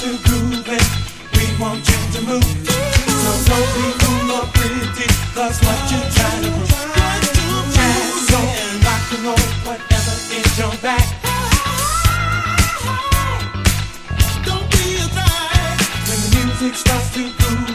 to grooving, we want you to move. So don't be cool or pretty, cause what you try to prove. Jazz, soul, and rock and roll, whatever is your back. Don't be a drag. When the music starts to groove.